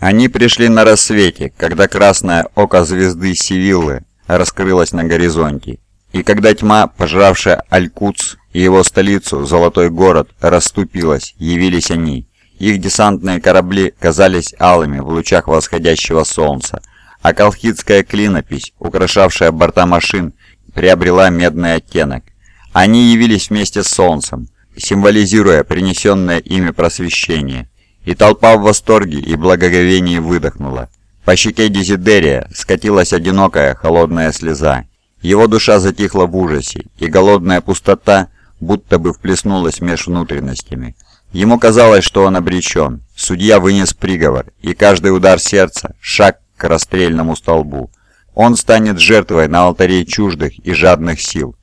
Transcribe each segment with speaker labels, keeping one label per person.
Speaker 1: Они пришли на рассвете, когда красное око звезды Сивиллы раскрылось на горизонте, и когда тьма, пожравшая Алькутс и его столицу, золотой город, расступилась, явились они. Их десантные корабли казались алыми в лучах восходящего солнца, а колхидская клинопись, украшавшая борта машин, приобрела медный оттенок. Они явились вместе с солнцем, символизируя принесенное ими просвещение. И толпа в восторге и благоговении выдохнула. По щеке Дезидерия скатилась одинокая холодная слеза. Его душа затихла в ужасе, и голодная пустота будто бы вплеснулась меж внутренностями. Ему казалось, что он обречен. Судья вынес приговор, и каждый удар сердца – шаг к расстрельному столбу. Он станет жертвой на алтаре чуждых и жадных сил.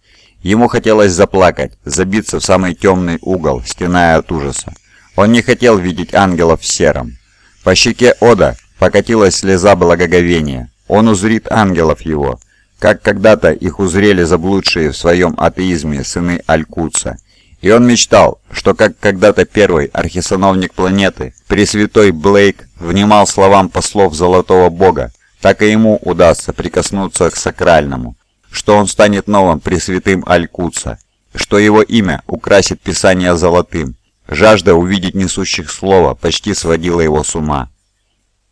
Speaker 1: Ему хотелось заплакать, забиться в самый темный угол, стеная от ужаса. Он не хотел видеть ангелов в сером. По щеке Ода покатилась слеза благоговения. Он узрит ангелов его, как когда-то их узрели заблудшие в своем атеизме сыны Алькутса. И он мечтал, что как когда-то первый архисановник планеты, Пресвятой Блейк, внимал словам послов Золотого Бога, так и ему удастся прикоснуться к сакральному, что он станет новым Пресвятым Алькутса, что его имя украсит Писание золотым, Жажда увидеть несущих слова почти сводила его с ума.